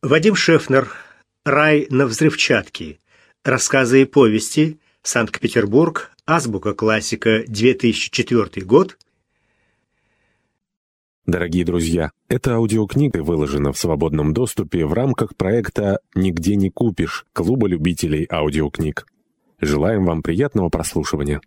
Вадим Шефнер. Рай на взрывчатке. Рассказы и повести. Санкт-Петербург. Азбука классика. 2004 год. Дорогие друзья, эта аудиокнига выложена в свободном доступе в рамках проекта «Нигде не купишь» Клуба любителей аудиокниг. Желаем вам приятного прослушивания.